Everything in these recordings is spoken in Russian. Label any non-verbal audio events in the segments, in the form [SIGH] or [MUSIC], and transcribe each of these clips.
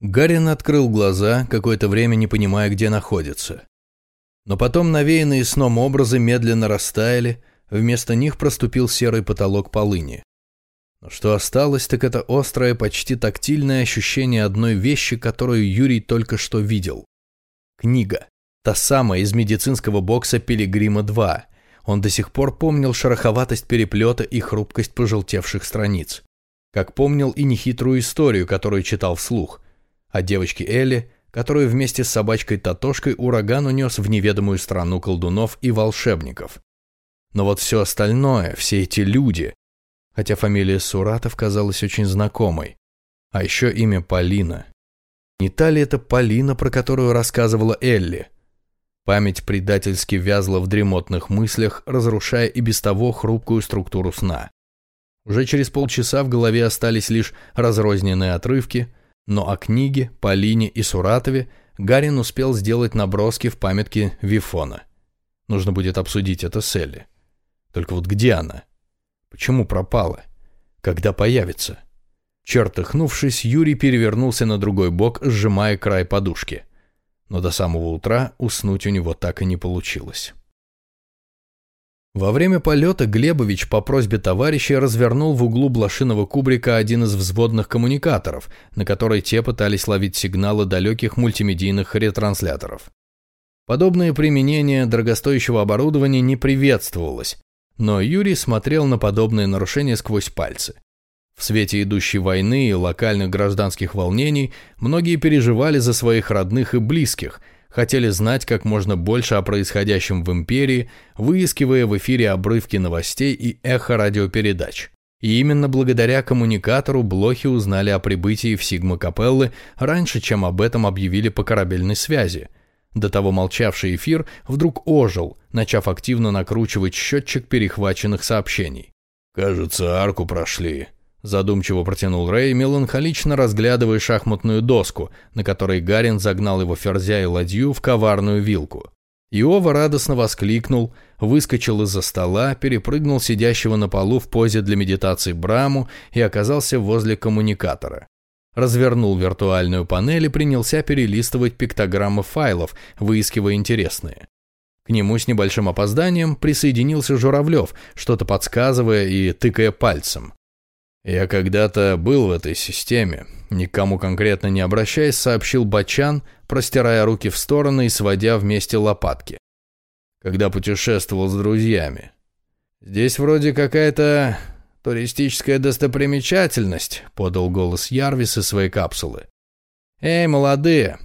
Гарин открыл глаза, какое-то время не понимая, где находится. Но потом навеянные сном образы медленно растаяли, вместо них проступил серый потолок полыни. Но что осталось, так это острое, почти тактильное ощущение одной вещи, которую Юрий только что видел. Книга. Та самая из медицинского бокса «Пилигрима-2». Он до сих пор помнил шероховатость переплета и хрупкость пожелтевших страниц. Как помнил и нехитрую историю, которую читал вслух – о девочке Элли, которую вместе с собачкой Татошкой ураган унес в неведомую страну колдунов и волшебников. Но вот все остальное, все эти люди, хотя фамилия Суратов казалась очень знакомой, а еще имя Полина. Не та ли это Полина, про которую рассказывала Элли? Память предательски вязла в дремотных мыслях, разрушая и без того хрупкую структуру сна. Уже через полчаса в голове остались лишь разрозненные отрывки – но о книге, Полине и Суратове Гарин успел сделать наброски в памятке Вифона. Нужно будет обсудить это с Элли. Только вот где она? Почему пропала? Когда появится? Чертыхнувшись, Юрий перевернулся на другой бок, сжимая край подушки. Но до самого утра уснуть у него так и не получилось. Во время полета Глебович по просьбе товарища развернул в углу блошиного кубрика один из взводных коммуникаторов, на который те пытались ловить сигналы далеких мультимедийных ретрансляторов. Подобное применение дорогостоящего оборудования не приветствовалось, но Юрий смотрел на подобные нарушения сквозь пальцы. В свете идущей войны и локальных гражданских волнений многие переживали за своих родных и близких – хотели знать как можно больше о происходящем в империи, выискивая в эфире обрывки новостей и эхо радиопередач. И именно благодаря коммуникатору блохи узнали о прибытии в Сигма-Капеллы раньше, чем об этом объявили по корабельной связи. До того молчавший эфир вдруг ожил, начав активно накручивать счетчик перехваченных сообщений. «Кажется, арку прошли», Задумчиво протянул Рэй, меланхолично разглядывая шахматную доску, на которой Гарин загнал его ферзя и ладью в коварную вилку. Иова радостно воскликнул, выскочил из-за стола, перепрыгнул сидящего на полу в позе для медитации Браму и оказался возле коммуникатора. Развернул виртуальную панель и принялся перелистывать пиктограммы файлов, выискивая интересные. К нему с небольшим опозданием присоединился Журавлев, что-то подсказывая и тыкая пальцем. «Я когда-то был в этой системе», — никому конкретно не обращаясь, сообщил Бачан, простирая руки в стороны и сводя вместе лопатки. «Когда путешествовал с друзьями. Здесь вроде какая-то туристическая достопримечательность», — подал голос Ярвис из своей капсулы. «Эй, молодые,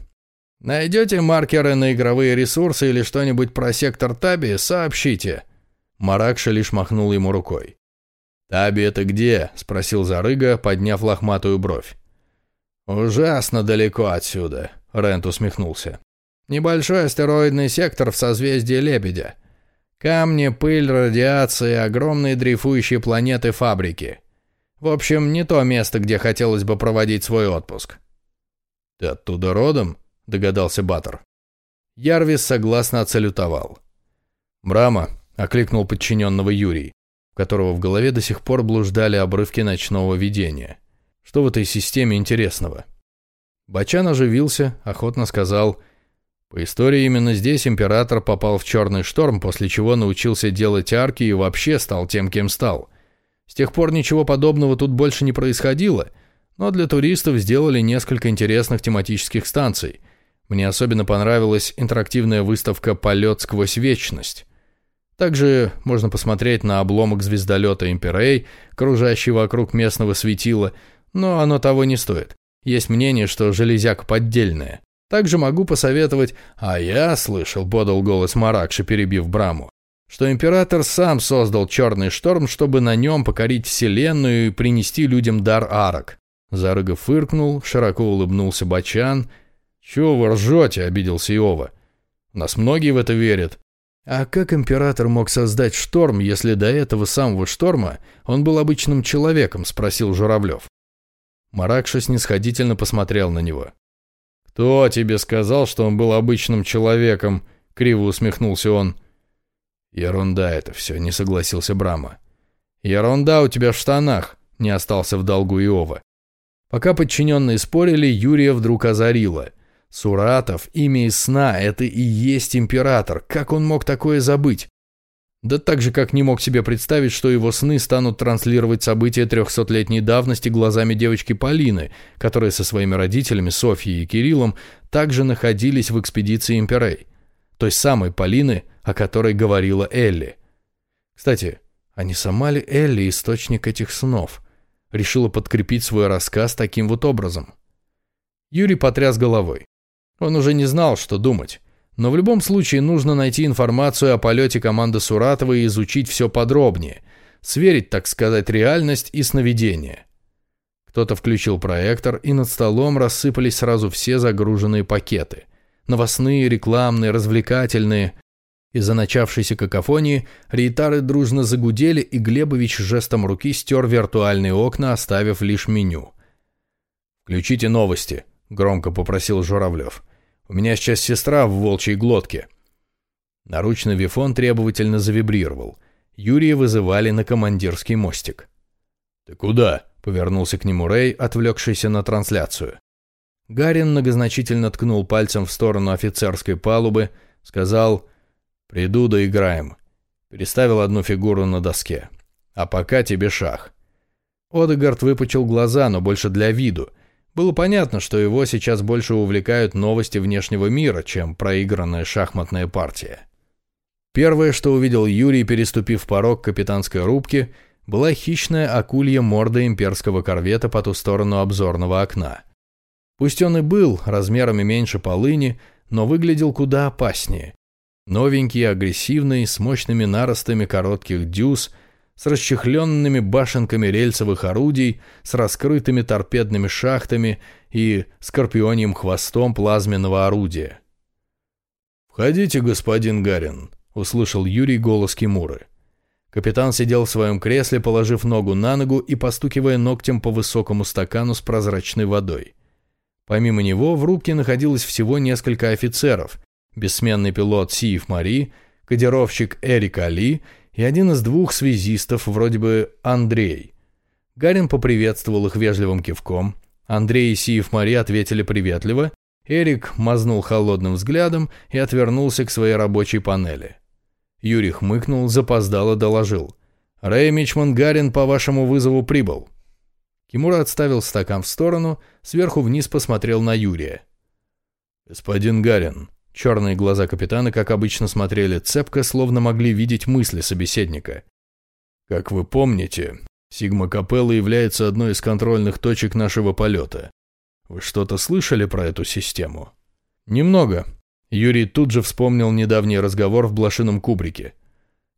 найдете маркеры на игровые ресурсы или что-нибудь про сектор Таби, сообщите». Маракша лишь махнул ему рукой. «Таби это где?» – спросил Зарыга, подняв лохматую бровь. «Ужасно далеко отсюда», – Рент усмехнулся. «Небольшой астероидный сектор в созвездии Лебедя. Камни, пыль, радиация, огромные дрейфующие планеты-фабрики. В общем, не то место, где хотелось бы проводить свой отпуск». «Ты оттуда родом?» – догадался Баттер. Ярвис согласно отсалютовал. «Брама», – окликнул подчиненного Юрий которого в голове до сих пор блуждали обрывки ночного видения. Что в этой системе интересного? Бачан оживился, охотно сказал, «По истории именно здесь император попал в черный шторм, после чего научился делать арки и вообще стал тем, кем стал. С тех пор ничего подобного тут больше не происходило, но для туристов сделали несколько интересных тематических станций. Мне особенно понравилась интерактивная выставка «Полет сквозь вечность». Также можно посмотреть на обломок звездолета Имперей, кружащий вокруг местного светила, но оно того не стоит. Есть мнение, что железяка поддельная. Также могу посоветовать, а я слышал, подал голос Маракши, перебив Браму, что император сам создал черный шторм, чтобы на нем покорить вселенную и принести людям дар арок. Зарыга фыркнул, широко улыбнулся Бачан. «Чего вы ржете?» – обиделся Иова. «У нас многие в это верят. А как император мог создать шторм, если до этого самого шторма он был обычным человеком, спросил Журавлев. Маракша снисходительно посмотрел на него. «Кто тебе сказал, что он был обычным человеком?» — криво усмехнулся он. «Ерунда это все», — не согласился Брама. «Ерунда у тебя в штанах», — не остался в долгу Иова. Пока подчиненные спорили, Юрия вдруг озарило. Суратов, имя из сна, это и есть император. Как он мог такое забыть? Да так же, как не мог себе представить, что его сны станут транслировать события трехсотлетней давности глазами девочки Полины, которая со своими родителями Софьей и Кириллом также находились в экспедиции Имперей. Той самой Полины, о которой говорила Элли. Кстати, а не сама ли Элли источник этих снов? Решила подкрепить свой рассказ таким вот образом. Юрий потряс головой. Он уже не знал, что думать. Но в любом случае нужно найти информацию о полете команды Суратова и изучить все подробнее. Сверить, так сказать, реальность и сновидение. Кто-то включил проектор, и над столом рассыпались сразу все загруженные пакеты. Новостные, рекламные, развлекательные. Из-за начавшейся какофонии рейтары дружно загудели, и Глебович жестом руки стер виртуальные окна, оставив лишь меню. «Включите новости», — громко попросил Журавлев. У меня сейчас сестра в волчьей глотке». Наручный вифон требовательно завибрировал. Юрия вызывали на командирский мостик. «Ты куда?» — повернулся к нему Рэй, отвлекшийся на трансляцию. Гарин многозначительно ткнул пальцем в сторону офицерской палубы, сказал «Приду, доиграем». Переставил одну фигуру на доске. «А пока тебе шах». Одегард выпучил глаза, но больше для виду — было понятно, что его сейчас больше увлекают новости внешнего мира, чем проигранная шахматная партия. Первое, что увидел Юрий, переступив порог капитанской рубки, была хищная акулья морда имперского корвета по ту сторону обзорного окна. Пусть он и был размерами меньше полыни, но выглядел куда опаснее. Новенький, агрессивный, с мощными наростами коротких дюз – с расчехленными башенками рельсовых орудий, с раскрытыми торпедными шахтами и скорпионьим хвостом плазменного орудия. «Входите, господин Гарин», — услышал Юрий голос Кимуры. Капитан сидел в своем кресле, положив ногу на ногу и постукивая ногтем по высокому стакану с прозрачной водой. Помимо него в рубке находилось всего несколько офицеров, бессменный пилот Сиев Мари, кодировщик Эрик Али и один из двух связистов, вроде бы Андрей. Гарин поприветствовал их вежливым кивком. Андрей и Сиев Мари ответили приветливо. Эрик мазнул холодным взглядом и отвернулся к своей рабочей панели. Юрий хмыкнул, запоздало доложил. «Рэй Мичман Гарин по вашему вызову прибыл». Кимура отставил стакан в сторону, сверху вниз посмотрел на Юрия. «Господин Гарин, Черные глаза капитана, как обычно, смотрели цепко, словно могли видеть мысли собеседника. «Как вы помните, Сигма Капелла является одной из контрольных точек нашего полета. Вы что-то слышали про эту систему?» «Немного». Юрий тут же вспомнил недавний разговор в блошином кубрике.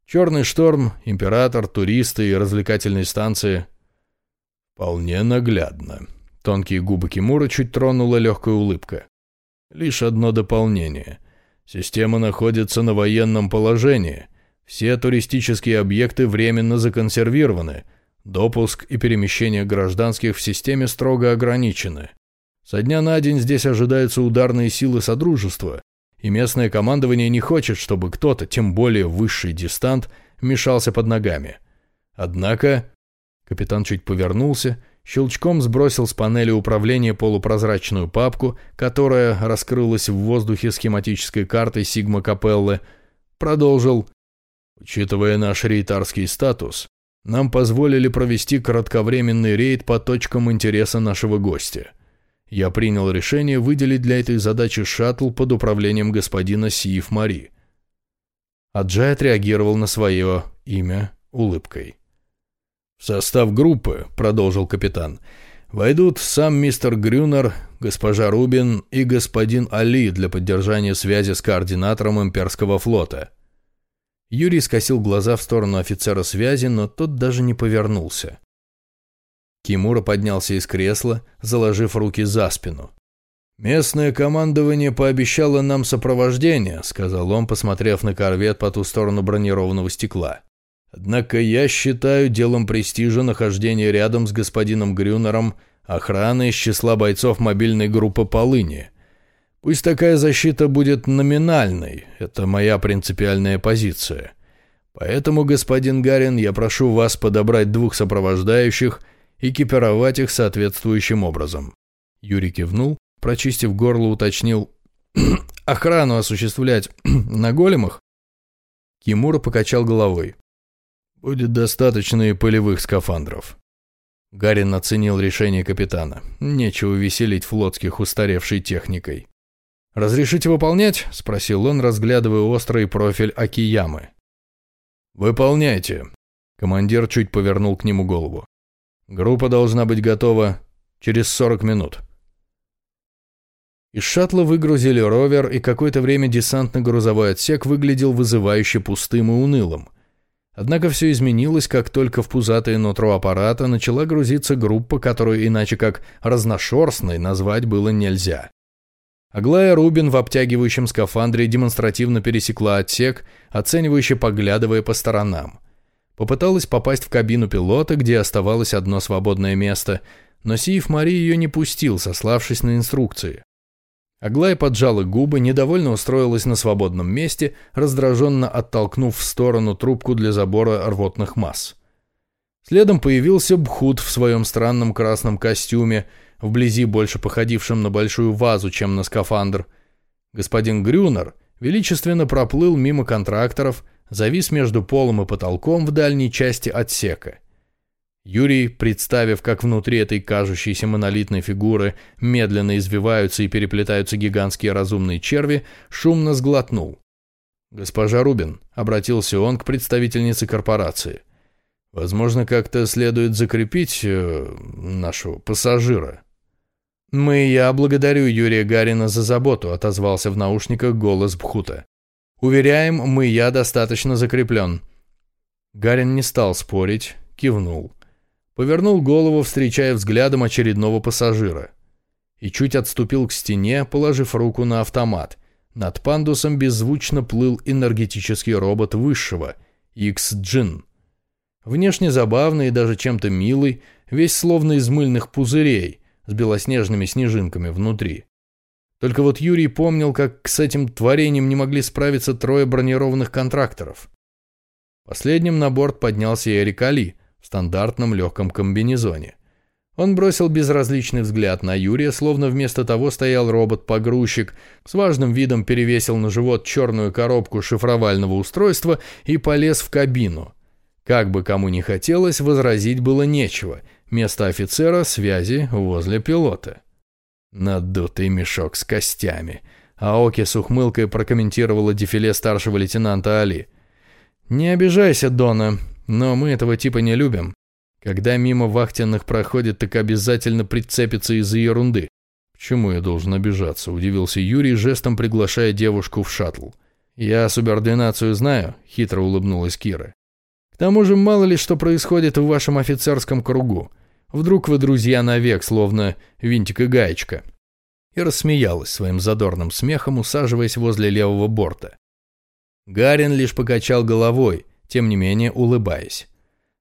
«Черный шторм, император, туристы и развлекательные станции». «Вполне наглядно». Тонкие губы Кимура чуть тронула легкая улыбка. Лишь одно дополнение. Система находится на военном положении. Все туристические объекты временно законсервированы. Допуск и перемещение гражданских в системе строго ограничены. Со дня на день здесь ожидаются ударные силы Содружества, и местное командование не хочет, чтобы кто-то, тем более высший дистант, мешался под ногами. Однако... Капитан чуть повернулся щелчком сбросил с панели управления полупрозрачную папку, которая раскрылась в воздухе схематической картой Сигма Капеллы, продолжил. Учитывая наш рейтарский статус, нам позволили провести кратковременный рейд по точкам интереса нашего гостя. Я принял решение выделить для этой задачи шаттл под управлением господина Сиев Мари. Аджай отреагировал на свое имя улыбкой. «В состав группы», — продолжил капитан, — «войдут сам мистер Грюнер, госпожа Рубин и господин Али для поддержания связи с координатором имперского флота». Юрий скосил глаза в сторону офицера связи, но тот даже не повернулся. Кимура поднялся из кресла, заложив руки за спину. «Местное командование пообещало нам сопровождение», — сказал он, посмотрев на корвет по ту сторону бронированного стекла. Однако я считаю делом престижа нахождение рядом с господином Грюнером охраны из числа бойцов мобильной группы «Полыни». Пусть такая защита будет номинальной, это моя принципиальная позиция. Поэтому, господин Гарин, я прошу вас подобрать двух сопровождающих экипировать их соответствующим образом. Юрий кивнул, прочистив горло, уточнил «Охрану осуществлять [CLEARS THROAT] на големах?» Кимура покачал головой. «Будет достаточно и полевых скафандров». Гарин оценил решение капитана. Нечего веселить флотских устаревшей техникой. «Разрешите выполнять?» – спросил он, разглядывая острый профиль Акиямы. «Выполняйте». Командир чуть повернул к нему голову. «Группа должна быть готова через 40 минут». Из шаттла выгрузили ровер, и какое-то время десантно-грузовой отсек выглядел вызывающе пустым и унылым. Однако все изменилось, как только в пузатое нутро аппарата начала грузиться группа, которую иначе как разношерстной назвать было нельзя. Аглая Рубин в обтягивающем скафандре демонстративно пересекла отсек, оценивающе поглядывая по сторонам. Попыталась попасть в кабину пилота, где оставалось одно свободное место, но Сиев Мари ее не пустил, сославшись на инструкции. Аглая поджала губы, недовольно устроилась на свободном месте, раздраженно оттолкнув в сторону трубку для забора рвотных масс. Следом появился Бхут в своем странном красном костюме, вблизи больше походившем на большую вазу, чем на скафандр. Господин Грюнер величественно проплыл мимо контракторов, завис между полом и потолком в дальней части отсека. Юрий, представив, как внутри этой кажущейся монолитной фигуры медленно извиваются и переплетаются гигантские разумные черви, шумно сглотнул. «Госпожа Рубин», — обратился он к представительнице корпорации, — «возможно, как-то следует закрепить э, нашего пассажира». «Мы я благодарю Юрия Гарина за заботу», — отозвался в наушниках голос Бхута. «Уверяем, мы я достаточно закреплен». Гарин не стал спорить, кивнул повернул голову, встречая взглядом очередного пассажира. И чуть отступил к стене, положив руку на автомат. Над пандусом беззвучно плыл энергетический робот высшего, X-Джин. Внешне забавный и даже чем-то милый, весь словно из мыльных пузырей, с белоснежными снежинками внутри. Только вот Юрий помнил, как с этим творением не могли справиться трое бронированных контракторов. Последним на борт поднялся Эрик Али – стандартном легком комбинезоне. Он бросил безразличный взгляд на Юрия, словно вместо того стоял робот-погрузчик, с важным видом перевесил на живот черную коробку шифровального устройства и полез в кабину. Как бы кому ни хотелось, возразить было нечего. Место офицера связи возле пилота. Надутый мешок с костями. Аоки с ухмылкой прокомментировала дефиле старшего лейтенанта Али. «Не обижайся, Дона. Но мы этого типа не любим. Когда мимо вахтенных проходит, так обязательно прицепится из-за ерунды. Почему я должен обижаться? Удивился Юрий, жестом приглашая девушку в шаттл. Я субординацию знаю, хитро улыбнулась Кира. К тому же мало ли что происходит в вашем офицерском кругу. Вдруг вы друзья навек, словно винтик и гаечка. И рассмеялась своим задорным смехом, усаживаясь возле левого борта. Гарин лишь покачал головой, тем не менее улыбаясь.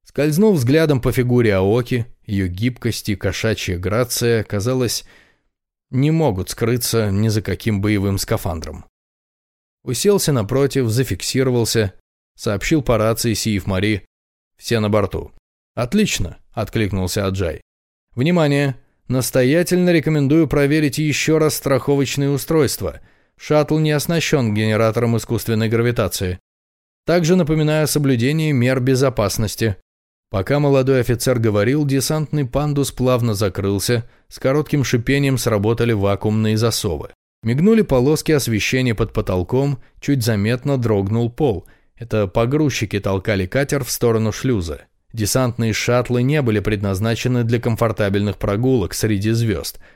Скользнув взглядом по фигуре Аоки, ее гибкость и кошачья грация, казалось, не могут скрыться ни за каким боевым скафандром. Уселся напротив, зафиксировался, сообщил по рации Сиев Мари. «Все на борту». «Отлично», — откликнулся Аджай. «Внимание! Настоятельно рекомендую проверить еще раз страховочные устройства. Шаттл не оснащен генератором искусственной гравитации. Также напоминаю о соблюдении мер безопасности. Пока молодой офицер говорил, десантный пандус плавно закрылся, с коротким шипением сработали вакуумные засовы. Мигнули полоски освещения под потолком, чуть заметно дрогнул пол. Это погрузчики толкали катер в сторону шлюза. Десантные шаттлы не были предназначены для комфортабельных прогулок среди звезд –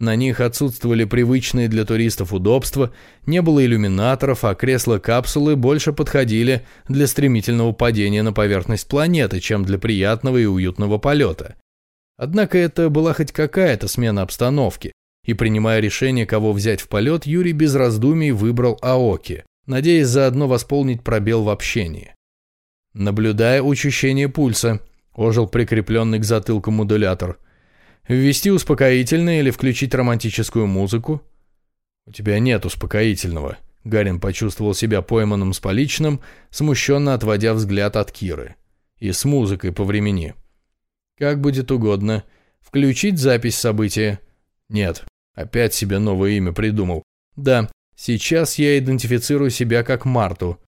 на них отсутствовали привычные для туристов удобства, не было иллюминаторов, а кресла-капсулы больше подходили для стремительного падения на поверхность планеты, чем для приятного и уютного полета. Однако это была хоть какая-то смена обстановки, и принимая решение, кого взять в полет, Юрий без раздумий выбрал Аоки, надеясь заодно восполнить пробел в общении. Наблюдая учащение пульса, ожил прикрепленный к затылку модулятор – Ввести успокоительное или включить романтическую музыку? У тебя нет успокоительного. Гарин почувствовал себя пойманным с поличным, смущенно отводя взгляд от Киры. И с музыкой по времени. Как будет угодно. Включить запись события? Нет. Опять себе новое имя придумал. Да, сейчас я идентифицирую себя как Марту.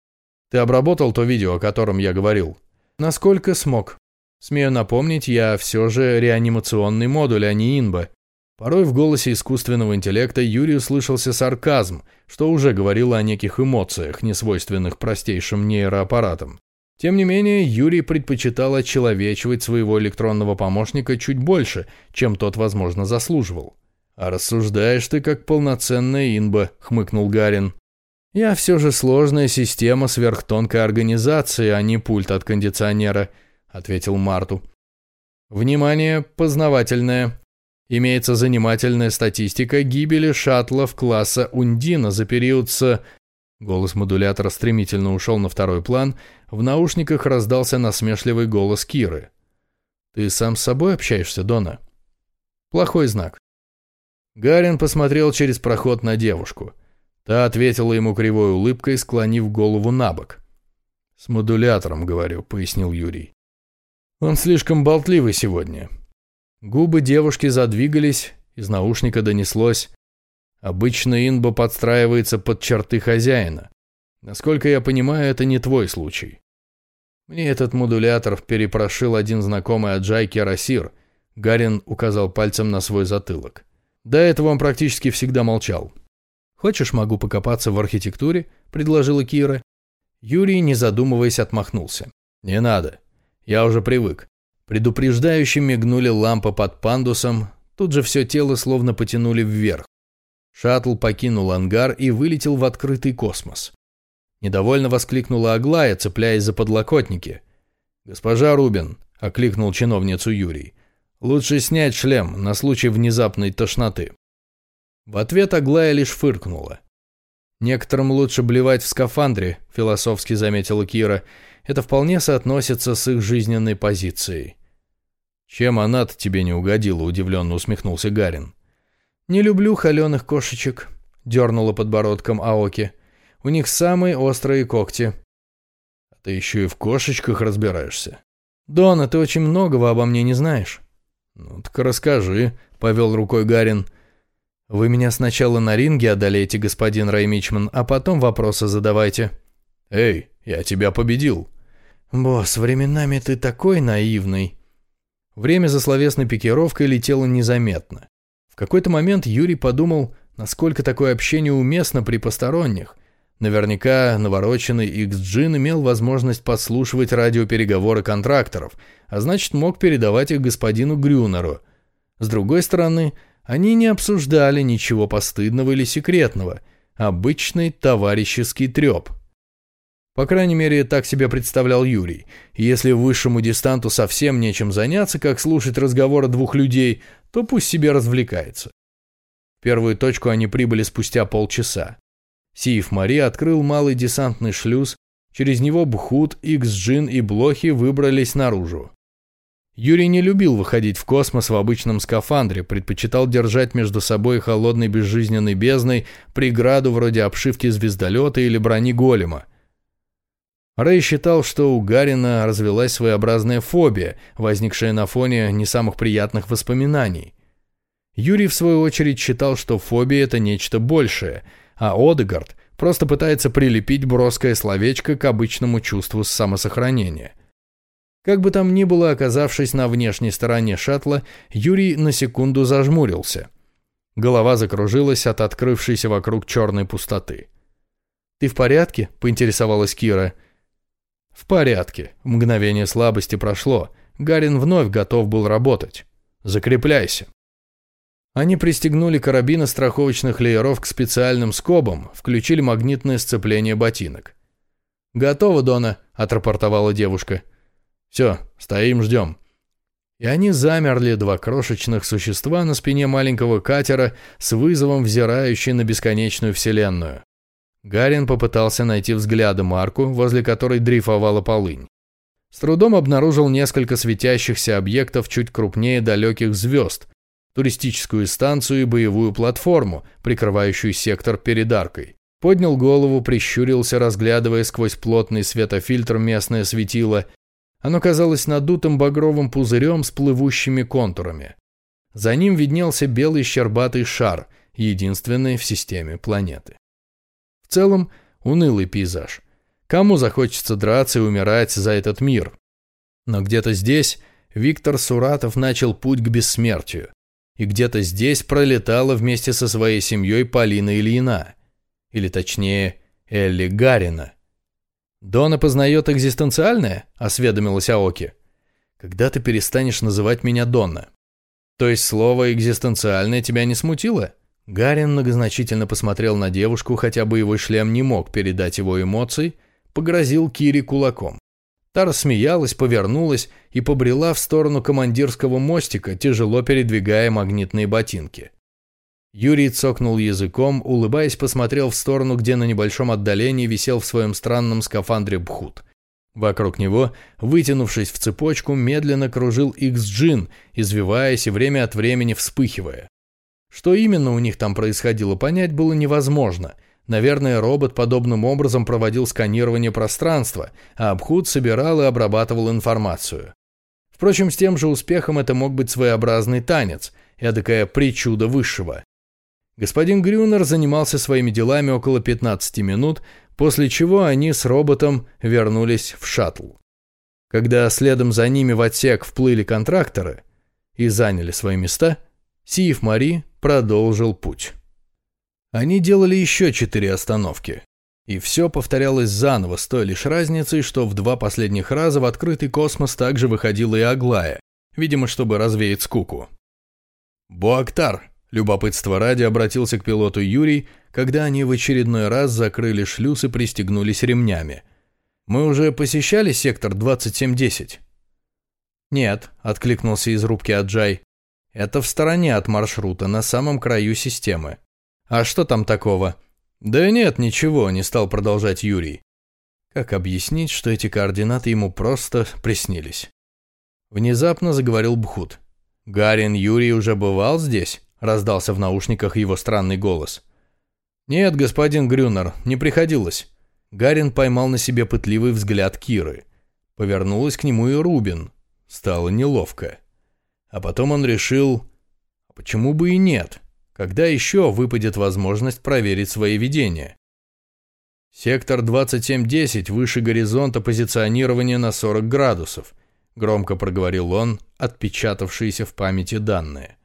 Ты обработал то видео, о котором я говорил? Насколько смог. Смею напомнить, я все же реанимационный модуль, а не инба. Порой в голосе искусственного интеллекта Юрию слышался сарказм, что уже говорило о неких эмоциях, несвойственных простейшим нейроаппаратам. Тем не менее, Юрий предпочитал очеловечивать своего электронного помощника чуть больше, чем тот, возможно, заслуживал. «А рассуждаешь ты как полноценная инба», — хмыкнул Гарин. «Я все же сложная система сверхтонкой организации, а не пульт от кондиционера», — ответил Марту. «Внимание, познавательное. Имеется занимательная статистика гибели шаттлов класса Ундина за период с...» Голос модулятора стремительно ушел на второй план, в наушниках раздался насмешливый голос Киры. «Ты сам с собой общаешься, Дона?» «Плохой знак». Гарин посмотрел через проход на девушку. Та ответила ему кривой улыбкой, склонив голову на бок. «С модулятором, говорю», — пояснил Юрий. «Он слишком болтливый сегодня. Губы девушки задвигались, из наушника донеслось. Обычно инба подстраивается под черты хозяина. Насколько я понимаю, это не твой случай. Мне этот модулятор перепрошил один знакомый Аджай Керасир. Гарин указал пальцем на свой затылок. До этого он практически всегда молчал. «Хочешь, могу покопаться в архитектуре?» – предложила Кира. Юрий, не задумываясь, отмахнулся. «Не надо. Я уже привык. Предупреждающе мигнули лампы под пандусом, тут же все тело словно потянули вверх. Шаттл покинул ангар и вылетел в открытый космос. Недовольно воскликнула Аглая, цепляясь за подлокотники. «Госпожа Рубин», — окликнул чиновницу Юрий, — «лучше снять шлем на случай внезапной тошноты». В ответ Аглая лишь фыркнула. «Некоторым лучше блевать в скафандре», — философски заметила Кира. «Это вполне соотносится с их жизненной позицией». «Чем она-то тебе не угодила?» – удивленно усмехнулся Гарин. «Не люблю холеных кошечек», – дернула подбородком Аоки. «У них самые острые когти». «А ты еще и в кошечках разбираешься?» «Дона, ты очень многого обо мне не знаешь». «Ну так расскажи», – повел рукой Гарин. «Вы меня сначала на ринге одолеете, господин Раймичман, а потом вопросы задавайте». «Эй, я тебя победил». «Босс, временами ты такой наивный», Время за словесной пикировкой летело незаметно. В какой-то момент Юрий подумал, насколько такое общение уместно при посторонних. Наверняка навороченный X-Джин имел возможность подслушивать радиопереговоры контракторов, а значит мог передавать их господину Грюнеру. С другой стороны, они не обсуждали ничего постыдного или секретного. Обычный товарищеский треп – по крайней мере, так себе представлял Юрий. Если высшему дистанту совсем нечем заняться, как слушать разговоры двух людей, то пусть себе развлекается. В первую точку они прибыли спустя полчаса. Сиев Мари открыл малый десантный шлюз, через него Бхут, Икс-Джин и Блохи выбрались наружу. Юрий не любил выходить в космос в обычном скафандре, предпочитал держать между собой холодной безжизненной бездной преграду вроде обшивки звездолета или брони голема – Рэй считал, что у Гарина развелась своеобразная фобия, возникшая на фоне не самых приятных воспоминаний. Юрий, в свою очередь, считал, что фобия – это нечто большее, а Одегард просто пытается прилепить броское словечко к обычному чувству самосохранения. Как бы там ни было, оказавшись на внешней стороне шаттла, Юрий на секунду зажмурился. Голова закружилась от открывшейся вокруг черной пустоты. «Ты в порядке?» – поинтересовалась Кира – в порядке. Мгновение слабости прошло. Гарин вновь готов был работать. Закрепляйся. Они пристегнули карабины страховочных лееров к специальным скобам, включили магнитное сцепление ботинок. «Готово, Дона», — отрапортовала девушка. «Все, стоим, ждем». И они замерли, два крошечных существа на спине маленького катера с вызовом взирающей на бесконечную вселенную. Гарин попытался найти взглядом арку, возле которой дрейфовала полынь. С трудом обнаружил несколько светящихся объектов чуть крупнее далеких звезд, туристическую станцию и боевую платформу, прикрывающую сектор перед аркой. Поднял голову, прищурился, разглядывая сквозь плотный светофильтр местное светило. Оно казалось надутым багровым пузырем с плывущими контурами. За ним виднелся белый щербатый шар, единственный в системе планеты. Целом, унылый пейзаж. Кому захочется драться и умирать за этот мир? Но где-то здесь Виктор Суратов начал путь к бессмертию. И где-то здесь пролетала вместе со своей семьей Полина Ильина. Или точнее, Элли Гарина. «Дона познает экзистенциальное?» – осведомилась Аоки. «Когда ты перестанешь называть меня Донна?» «То есть слово «экзистенциальное» тебя не смутило?» Гарин многозначительно посмотрел на девушку, хотя боевой шлем не мог передать его эмоций, погрозил Кире кулаком. Та рассмеялась, повернулась и побрела в сторону командирского мостика, тяжело передвигая магнитные ботинки. Юрий цокнул языком, улыбаясь, посмотрел в сторону, где на небольшом отдалении висел в своем странном скафандре Бхут. Вокруг него, вытянувшись в цепочку, медленно кружил Икс-Джин, извиваясь и время от времени вспыхивая. Что именно у них там происходило, понять было невозможно. Наверное, робот подобным образом проводил сканирование пространства, а Абхут собирал и обрабатывал информацию. Впрочем, с тем же успехом это мог быть своеобразный танец, эдакая причуда высшего. Господин Грюнер занимался своими делами около 15 минут, после чего они с роботом вернулись в шаттл. Когда следом за ними в отсек вплыли контракторы и заняли свои места, Сиев Мари продолжил путь. Они делали еще четыре остановки. И все повторялось заново, с той лишь разницей, что в два последних раза в открытый космос также выходила и Аглая, видимо, чтобы развеять скуку. «Буактар», Любопытство ради обратился к пилоту Юрий, когда они в очередной раз закрыли шлюз и пристегнулись ремнями. «Мы уже посещали сектор 2710?» «Нет», — откликнулся из рубки Аджай. «Это в стороне от маршрута, на самом краю системы. А что там такого?» «Да нет, ничего», — не стал продолжать Юрий. Как объяснить, что эти координаты ему просто приснились? Внезапно заговорил Бхут. «Гарин Юрий уже бывал здесь?» раздался в наушниках его странный голос. «Нет, господин Грюнер, не приходилось». Гарин поймал на себе пытливый взгляд Киры. Повернулась к нему и Рубин. Стало неловко. А потом он решил, а почему бы и нет? Когда еще выпадет возможность проверить свои видения? Сектор 2710 выше горизонта позиционирования на 40 градусов, громко проговорил он, отпечатавшиеся в памяти данные.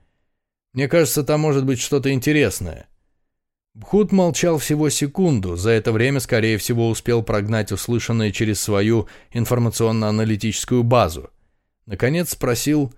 Мне кажется, там может быть что-то интересное». Бхут молчал всего секунду, за это время, скорее всего, успел прогнать услышанное через свою информационно-аналитическую базу. Наконец спросил,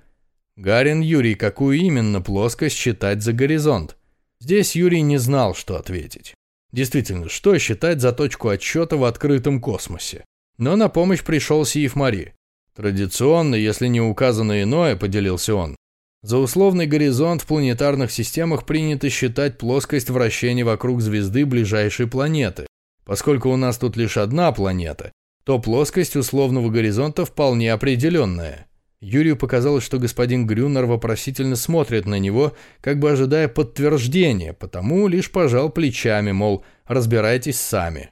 «Гарин Юрий, какую именно плоскость считать за горизонт?» Здесь Юрий не знал, что ответить. Действительно, что считать за точку отсчета в открытом космосе? Но на помощь пришел Сиев Мари. Традиционно, если не указано иное, поделился он, за условный горизонт в планетарных системах принято считать плоскость вращения вокруг звезды ближайшей планеты. Поскольку у нас тут лишь одна планета, то плоскость условного горизонта вполне определенная. Юрию показалось, что господин Грюнер вопросительно смотрит на него, как бы ожидая подтверждения, потому лишь пожал плечами, мол, разбирайтесь сами.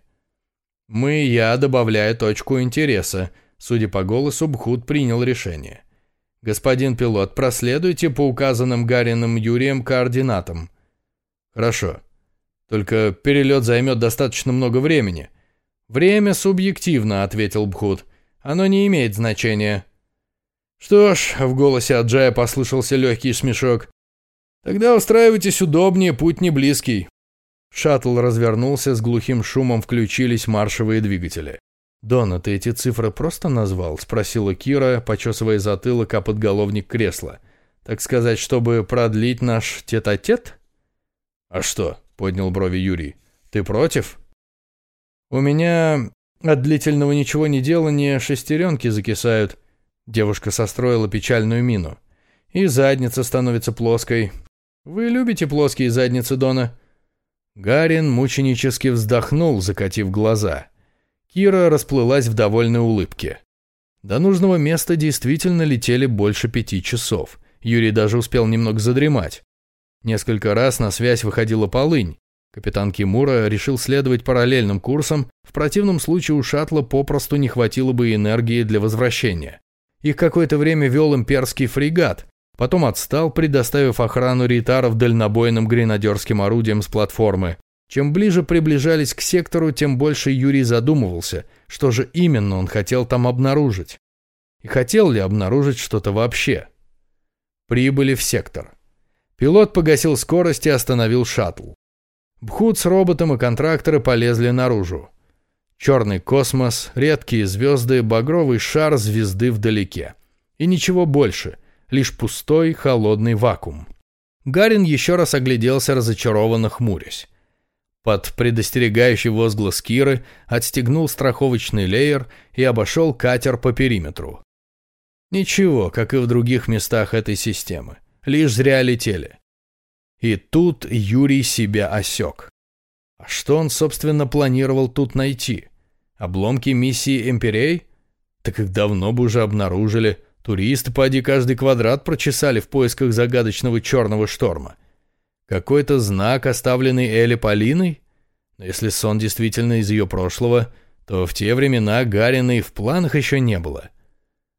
«Мы, я добавляю точку интереса», судя по голосу, Бхут принял решение. «Господин пилот, проследуйте по указанным Гарином Юрием координатам». «Хорошо. Только перелет займет достаточно много времени». «Время субъективно», — ответил Бхут. «Оно не имеет значения». «Что ж», — в голосе Аджая послышался легкий смешок. «Тогда устраивайтесь удобнее, путь не близкий». Шаттл развернулся, с глухим шумом включились маршевые двигатели. «Дона, ты эти цифры просто назвал?» – спросила Кира, почесывая затылок о подголовник кресла. «Так сказать, чтобы продлить наш тет-а-тет?» -тет? «А что?» – поднял брови Юрий. «Ты против?» «У меня от длительного ничего не делания шестеренки закисают». Девушка состроила печальную мину. «И задница становится плоской. Вы любите плоские задницы, Дона?» Гарин мученически вздохнул, закатив глаза – Кира расплылась в довольной улыбке. До нужного места действительно летели больше пяти часов. Юрий даже успел немного задремать. Несколько раз на связь выходила полынь. Капитан Кимура решил следовать параллельным курсом, в противном случае у шаттла попросту не хватило бы энергии для возвращения. Их какое-то время вел имперский фрегат, потом отстал, предоставив охрану ритаров дальнобойным гренадерским орудием с платформы. Чем ближе приближались к сектору, тем больше Юрий задумывался, что же именно он хотел там обнаружить. И хотел ли обнаружить что-то вообще. Прибыли в сектор. Пилот погасил скорость и остановил шаттл. Бхут с роботом и контракторы полезли наружу. Черный космос, редкие звезды, багровый шар звезды вдалеке. И ничего больше, лишь пустой, холодный вакуум. Гарин еще раз огляделся, разочарованно хмурясь. Под предостерегающий возглас Киры отстегнул страховочный леер и обошел катер по периметру. Ничего, как и в других местах этой системы. Лишь зря летели. И тут Юрий себя осек. Что он, собственно, планировал тут найти? Обломки миссии Эмперей? Так их давно бы уже обнаружили. Туристы, поди, каждый квадрат прочесали в поисках загадочного черного шторма. Какой-то знак, оставленный Элли Полиной? Но если сон действительно из ее прошлого, то в те времена Гарина и в планах еще не было.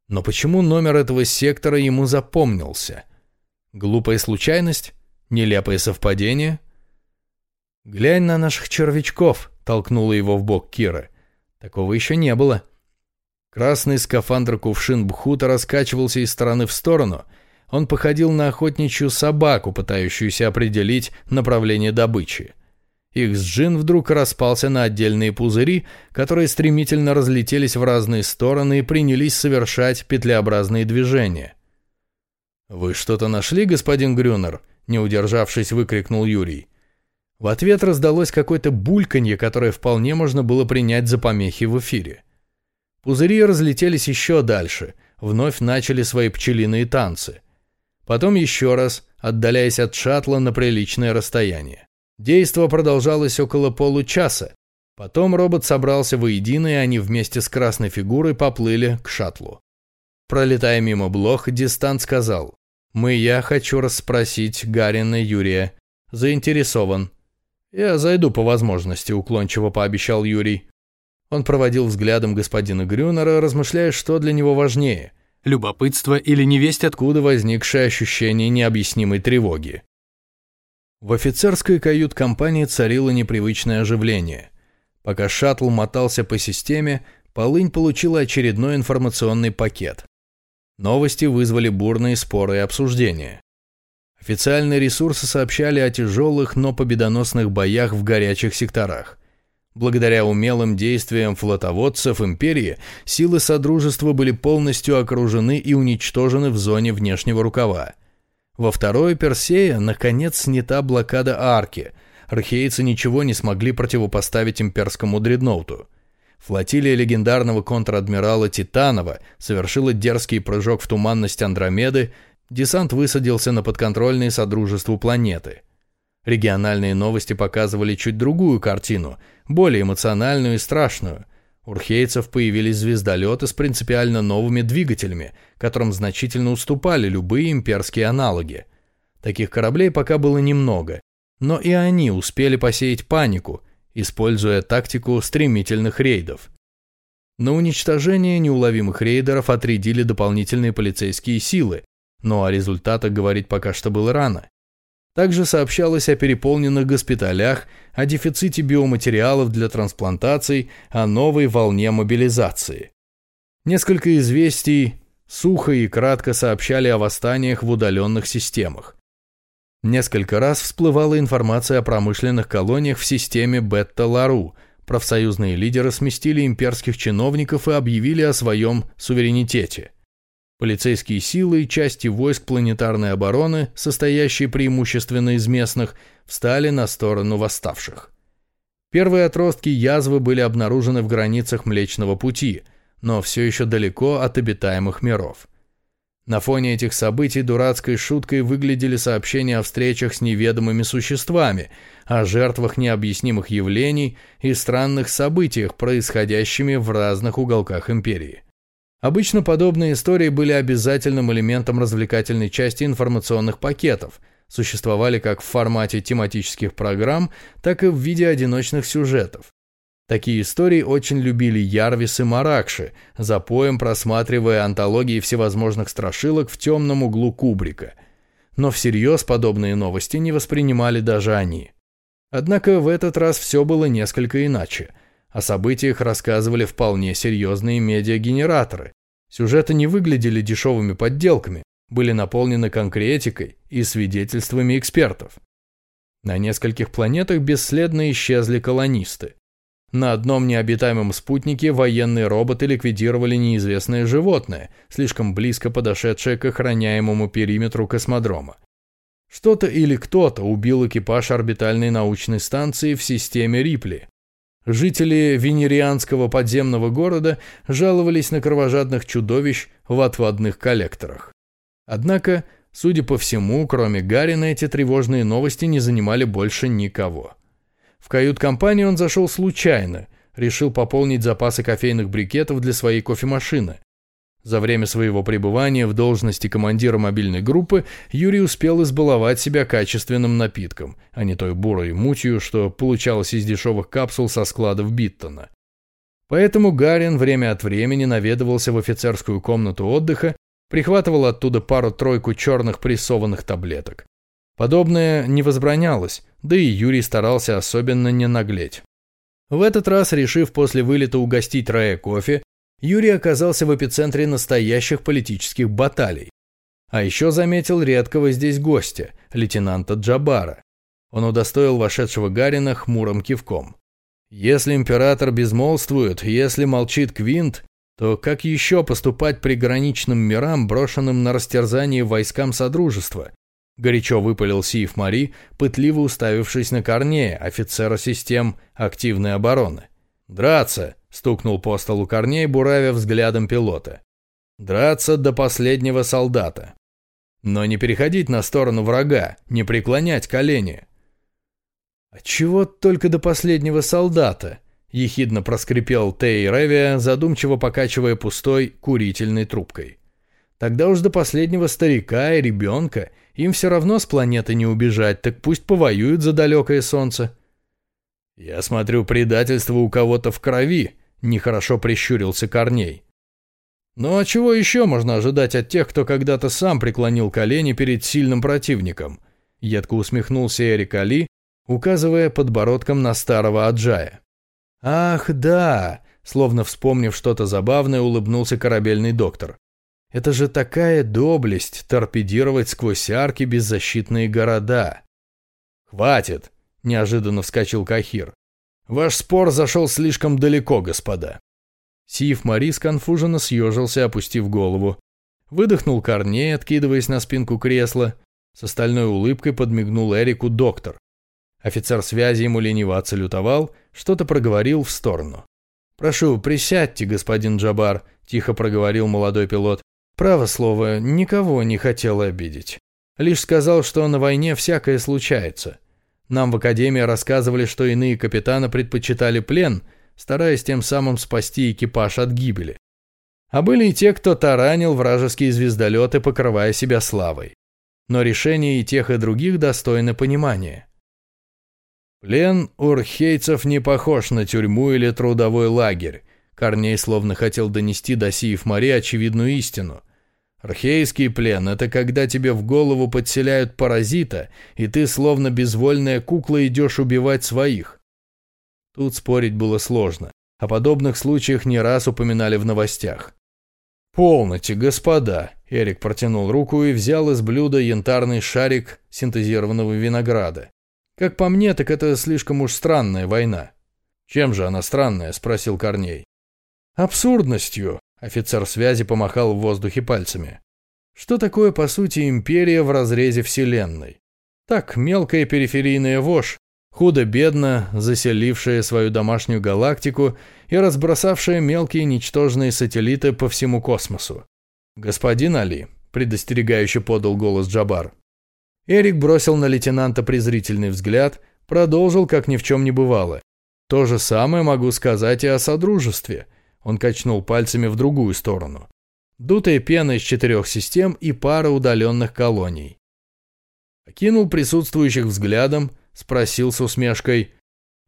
Но почему номер этого сектора ему запомнился? Глупая случайность? Нелепое совпадение? «Глянь на наших червячков», — толкнула его в бок Кира. «Такого еще не было». Красный скафандр-кувшин Бхута раскачивался из стороны в сторону. Он походил на охотничью собаку, пытающуюся определить направление добычи. Их сджин вдруг распался на отдельные пузыри, которые стремительно разлетелись в разные стороны и принялись совершать петлеобразные движения. «Вы что-то нашли, господин Грюнер?» не удержавшись, выкрикнул Юрий. В ответ раздалось какое-то бульканье, которое вполне можно было принять за помехи в эфире. Пузыри разлетелись еще дальше, вновь начали свои пчелиные танцы. Потом еще раз, отдаляясь от шаттла на приличное расстояние. Действо продолжалось около получаса. Потом робот собрался воедино, и они вместе с красной фигурой поплыли к шаттлу. Пролетая мимо блох, Дистант сказал, мы я хочу расспросить Гарина Юрия. Заинтересован. Я зайду по возможности, уклончиво пообещал Юрий. Он проводил взглядом господина Грюнера, размышляя, что для него важнее – любопытство или невесть откуда возникшее ощущение необъяснимой тревоги. В офицерской кают-компании царило непривычное оживление. Пока шаттл мотался по системе, Полынь получила очередной информационный пакет. Новости вызвали бурные споры и обсуждения. Официальные ресурсы сообщали о тяжелых, но победоносных боях в горячих секторах. Благодаря умелым действиям флотоводцев империи, силы Содружества были полностью окружены и уничтожены в зоне внешнего рукава. Во второй Персея, наконец, снята блокада арки. Архейцы ничего не смогли противопоставить имперскому дредноуту. Флотилия легендарного контр-адмирала Титанова совершила дерзкий прыжок в туманность Андромеды, десант высадился на подконтрольные Содружеству планеты. Региональные новости показывали чуть другую картину, более эмоциональную и страшную. У урхейцев появились звездолеты с принципиально новыми двигателями, которым значительно уступали любые имперские аналоги. Таких кораблей пока было немного, но и они успели посеять панику – используя тактику стремительных рейдов. На уничтожение неуловимых рейдеров отрядили дополнительные полицейские силы, но о результатах говорить пока что было рано. Также сообщалось о переполненных госпиталях, о дефиците биоматериалов для трансплантаций, о новой волне мобилизации. Несколько известий сухо и кратко сообщали о восстаниях в удаленных системах. Несколько раз всплывала информация о промышленных колониях в системе Бетта-Лару. Профсоюзные лидеры сместили имперских чиновников и объявили о своем суверенитете. Полицейские силы и части войск планетарной обороны, состоящие преимущественно из местных, встали на сторону восставших. Первые отростки язвы были обнаружены в границах Млечного Пути, но все еще далеко от обитаемых миров. На фоне этих событий дурацкой шуткой выглядели сообщения о встречах с неведомыми существами, о жертвах необъяснимых явлений и странных событиях, происходящими в разных уголках империи. Обычно подобные истории были обязательным элементом развлекательной части информационных пакетов, существовали как в формате тематических программ, так и в виде одиночных сюжетов. Такие истории очень любили Ярвис и Маракши, запоем просматривая антологии всевозможных страшилок в темном углу Кубрика. Но всерьез подобные новости не воспринимали даже они. Однако в этот раз все было несколько иначе. О событиях рассказывали вполне серьезные медиагенераторы. Сюжеты не выглядели дешевыми подделками, были наполнены конкретикой и свидетельствами экспертов. На нескольких планетах бесследно исчезли колонисты. На одном необитаемом спутнике военные роботы ликвидировали неизвестное животное, слишком близко подошедшее к охраняемому периметру космодрома. Что-то или кто-то убил экипаж орбитальной научной станции в системе Рипли. Жители венерианского подземного города жаловались на кровожадных чудовищ в отводных коллекторах. Однако, судя по всему, кроме Гарина, эти тревожные новости не занимали больше никого. В кают-компанию он зашел случайно, решил пополнить запасы кофейных брикетов для своей кофемашины. За время своего пребывания в должности командира мобильной группы Юрий успел избаловать себя качественным напитком, а не той бурой мутью, что получалось из дешевых капсул со складов Биттона. Поэтому Гарин время от времени наведывался в офицерскую комнату отдыха, прихватывал оттуда пару-тройку черных прессованных таблеток. Подобное не возбранялось, да и Юрий старался особенно не наглеть. В этот раз, решив после вылета угостить Рая кофе, Юрий оказался в эпицентре настоящих политических баталий. А еще заметил редкого здесь гостя, лейтенанта Джабара. Он удостоил вошедшего Гарина хмурым кивком. Если император безмолвствует, если молчит Квинт, то как еще поступать приграничным мирам, брошенным на растерзание войскам Содружества, Горячо выпалил Сиев Мари, пытливо уставившись на Корнея, офицера систем активной обороны. «Драться!» — стукнул по столу Корней, буравя взглядом пилота. «Драться до последнего солдата. Но не переходить на сторону врага, не преклонять колени». «А чего только до последнего солдата?» — ехидно проскрипел Тей Ревия, задумчиво покачивая пустой курительной трубкой. «Тогда уж до последнего старика и ребенка им все равно с планеты не убежать, так пусть повоюют за далекое солнце. Я смотрю, предательство у кого-то в крови, нехорошо прищурился Корней. Ну а чего еще можно ожидать от тех, кто когда-то сам преклонил колени перед сильным противником? Едко усмехнулся Эрик Али, указывая подбородком на старого Аджая. «Ах, да!» Словно вспомнив что-то забавное, улыбнулся корабельный доктор. Это же такая доблесть торпедировать сквозь арки беззащитные города. «Хватит!» – неожиданно вскочил Кахир. «Ваш спор зашел слишком далеко, господа». Сиев Мари сконфуженно съежился, опустив голову. Выдохнул Корней, откидываясь на спинку кресла. С остальной улыбкой подмигнул Эрику доктор. Офицер связи ему лениво отсалютовал, что-то проговорил в сторону. «Прошу, присядьте, господин Джабар», – тихо проговорил молодой пилот. Право слово, никого не хотел обидеть. Лишь сказал, что на войне всякое случается. Нам в Академии рассказывали, что иные капитаны предпочитали плен, стараясь тем самым спасти экипаж от гибели. А были и те, кто таранил вражеские звездолеты, покрывая себя славой. Но решение и тех, и других достойно понимания. Плен урхейцев не похож на тюрьму или трудовой лагерь. Корней словно хотел донести до Сиев Мари очевидную истину. Архейский плен – это когда тебе в голову подселяют паразита, и ты, словно безвольная кукла, идешь убивать своих. Тут спорить было сложно. О подобных случаях не раз упоминали в новостях. «Полноте, господа!» – Эрик протянул руку и взял из блюда янтарный шарик синтезированного винограда. «Как по мне, так это слишком уж странная война». «Чем же она странная?» – спросил Корней. «Абсурдностью», Офицер связи помахал в воздухе пальцами. Что такое, по сути, империя в разрезе Вселенной? Так, мелкая периферийная вошь, худо-бедно заселившая свою домашнюю галактику и разбросавшая мелкие ничтожные сателлиты по всему космосу. «Господин Али», — предостерегающе подал голос Джабар. Эрик бросил на лейтенанта презрительный взгляд, продолжил, как ни в чем не бывало. «То же самое могу сказать и о Содружестве». Он качнул пальцами в другую сторону. Дутая пена из четырех систем и пара удаленных колоний. Окинул присутствующих взглядом, спросил с усмешкой.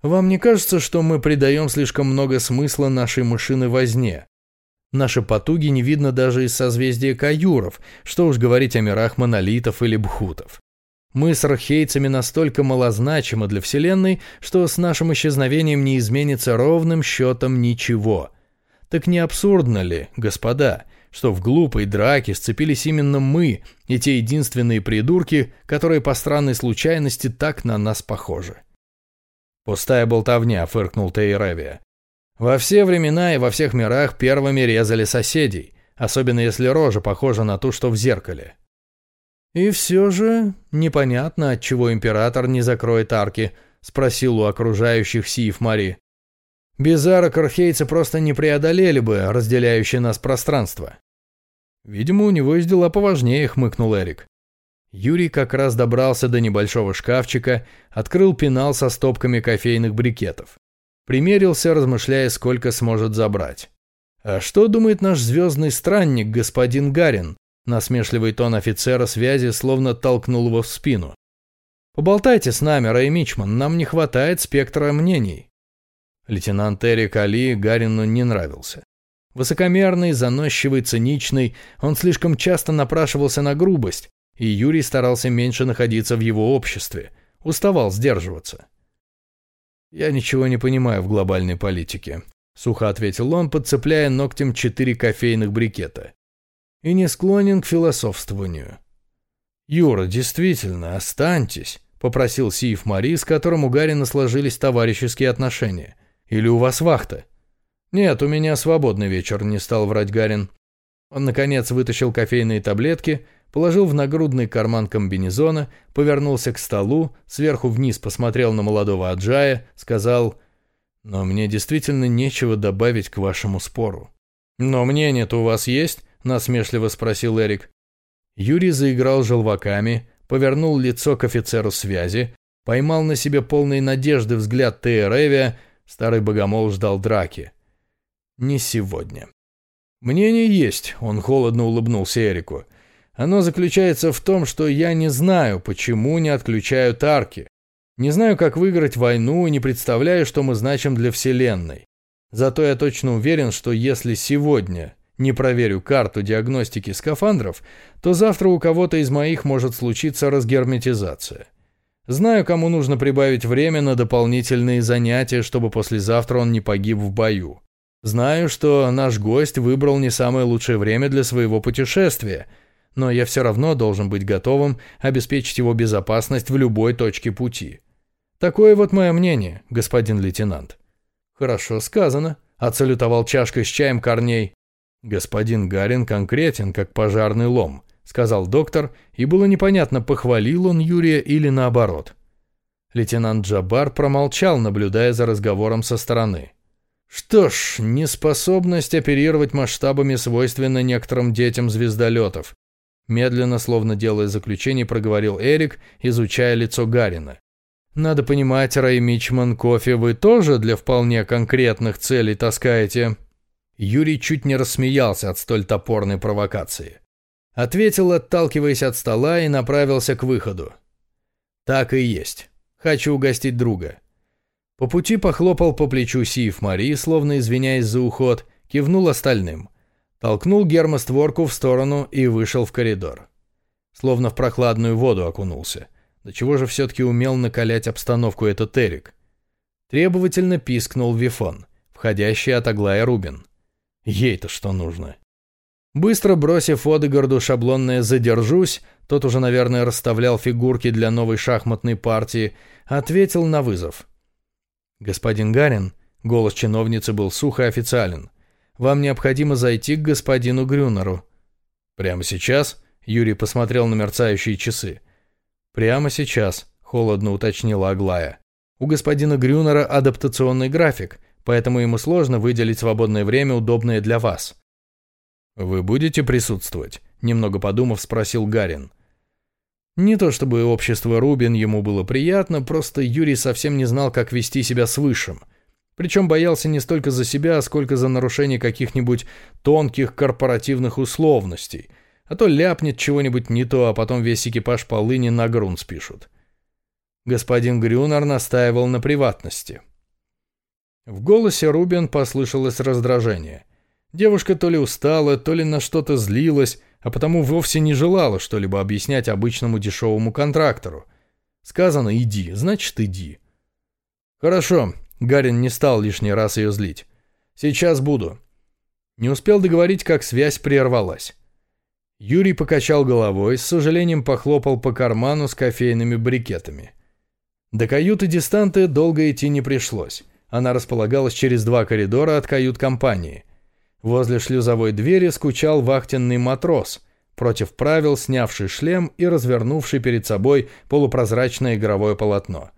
«Вам не кажется, что мы придаем слишком много смысла нашей мышиной возне? Наши потуги не видно даже из созвездия Каюров, что уж говорить о мирах монолитов или бхутов. Мы с архейцами настолько малозначимы для Вселенной, что с нашим исчезновением не изменится ровным счетом ничего. Так не абсурдно ли, господа, что в глупой драке сцепились именно мы и те единственные придурки, которые по странной случайности так на нас похожи? «Пустая болтовня», — фыркнул Тейревия. «Во все времена и во всех мирах первыми резали соседей, особенно если рожа похожа на ту, что в зеркале. «И все же непонятно, отчего император не закроет арки», — спросил у окружающих Сиев Мари. «Без арок архейцы просто не преодолели бы разделяющее нас пространство». «Видимо, у него есть дела поважнее», — хмыкнул Эрик. Юрий как раз добрался до небольшого шкафчика, открыл пенал со стопками кофейных брикетов. Примерился, размышляя, сколько сможет забрать. «А что думает наш звездный странник, господин Гарин?» Насмешливый тон офицера связи словно толкнул его в спину. «Поболтайте с нами, Рэй Мичман, нам не хватает спектра мнений». Лейтенант Эрик Али Гарину не нравился. Высокомерный, заносчивый, циничный, он слишком часто напрашивался на грубость, и Юрий старался меньше находиться в его обществе, уставал сдерживаться. «Я ничего не понимаю в глобальной политике», — сухо ответил он, подцепляя ногтем четыре кофейных брикета и не склонен к философствованию. «Юра, действительно, останьтесь», — попросил Сиев Мари, с которым у Гарина сложились товарищеские отношения. «Или у вас вахта?» «Нет, у меня свободный вечер», — не стал врать Гарин. Он, наконец, вытащил кофейные таблетки, положил в нагрудный карман комбинезона, повернулся к столу, сверху вниз посмотрел на молодого Аджая, сказал «Но мне действительно нечего добавить к вашему спору». «Но мнение-то у вас есть?» – насмешливо спросил Эрик. Юрий заиграл желваками, повернул лицо к офицеру связи, поймал на себе полный надежды взгляд Тея Ревия, старый богомол ждал драки. «Не сегодня». «Мнение есть», – он холодно улыбнулся Эрику. «Оно заключается в том, что я не знаю, почему не отключают арки. Не знаю, как выиграть войну и не представляю, что мы значим для Вселенной. Зато я точно уверен, что если сегодня не проверю карту диагностики скафандров, то завтра у кого-то из моих может случиться разгерметизация. Знаю, кому нужно прибавить время на дополнительные занятия, чтобы послезавтра он не погиб в бою. Знаю, что наш гость выбрал не самое лучшее время для своего путешествия, но я все равно должен быть готовым обеспечить его безопасность в любой точке пути. Такое вот мое мнение, господин лейтенант. Хорошо сказано, отсалютовал чашкой с чаем Корней. «Господин Гарин конкретен, как пожарный лом», — сказал доктор, и было непонятно, похвалил он Юрия или наоборот. Лейтенант Джабар промолчал, наблюдая за разговором со стороны. Что ж, неспособность оперировать масштабами свойственна некоторым детям звездолетов. Медленно, словно делая заключение, проговорил Эрик, изучая лицо Гарина. «Надо понимать, Рэй Мичман, кофе вы тоже для вполне конкретных целей таскаете?» Юрий чуть не рассмеялся от столь топорной провокации. Ответил, отталкиваясь от стола, и направился к выходу. «Так и есть. Хочу угостить друга». По пути похлопал по плечу Сиев Мари, словно извиняясь за уход, кивнул остальным. Толкнул гермостворку в сторону и вышел в коридор. Словно в прохладную воду окунулся. До чего же все-таки умел накалять обстановку этот Эрик? Требовательно пискнул Вифон, входящий от Аглая Рубин. Ей-то что нужно? Быстро бросив Одегарду шаблонное «задержусь», тот уже, наверное, расставлял фигурки для новой шахматной партии, ответил на вызов. «Господин Гарин», — голос чиновницы был сухо официален, — «вам необходимо зайти к господину Грюнеру». «Прямо сейчас?» — Юрий посмотрел на мерцающие часы. «Прямо сейчас», — холодно уточнила Аглая. «У господина Грюнера адаптационный график поэтому ему сложно выделить свободное время, удобное для вас». «Вы будете присутствовать?» – немного подумав, спросил Гарин. Не то чтобы общество Рубин ему было приятно, просто Юрий совсем не знал, как вести себя с Высшим. Причем боялся не столько за себя, сколько за нарушение каких-нибудь тонких корпоративных условностей. А то ляпнет чего-нибудь не то, а потом весь экипаж полыни на грунт спишут. Господин Грюнер настаивал на приватности. В голосе Рубин послышалось раздражение. Девушка то ли устала, то ли на что-то злилась, а потому вовсе не желала что-либо объяснять обычному дешевому контрактору. Сказано «иди», значит «иди». «Хорошо», — Гарин не стал лишний раз ее злить. «Сейчас буду». Не успел договорить, как связь прервалась. Юрий покачал головой, с сожалением похлопал по карману с кофейными брикетами. До каюты дистанты долго идти не пришлось. Она располагалась через два коридора от кают-компании. Возле шлюзовой двери скучал вахтенный матрос, против правил снявший шлем и развернувший перед собой полупрозрачное игровое полотно.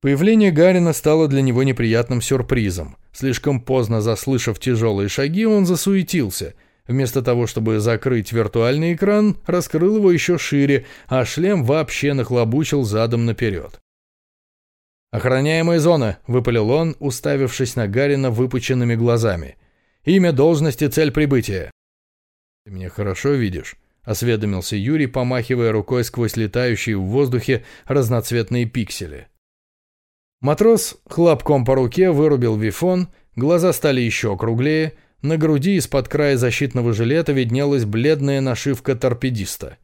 Появление Гарина стало для него неприятным сюрпризом. Слишком поздно заслышав тяжелые шаги, он засуетился. Вместо того, чтобы закрыть виртуальный экран, раскрыл его еще шире, а шлем вообще нахлобучил задом наперед. «Охраняемая зона», — выпалил он, уставившись на Гарина выпученными глазами. «Имя, должность и цель прибытия». «Ты меня хорошо видишь?» — осведомился Юрий, помахивая рукой сквозь летающие в воздухе разноцветные пиксели. Матрос хлопком по руке вырубил вифон, глаза стали еще округлее, на груди из-под края защитного жилета виднелась бледная нашивка торпедиста.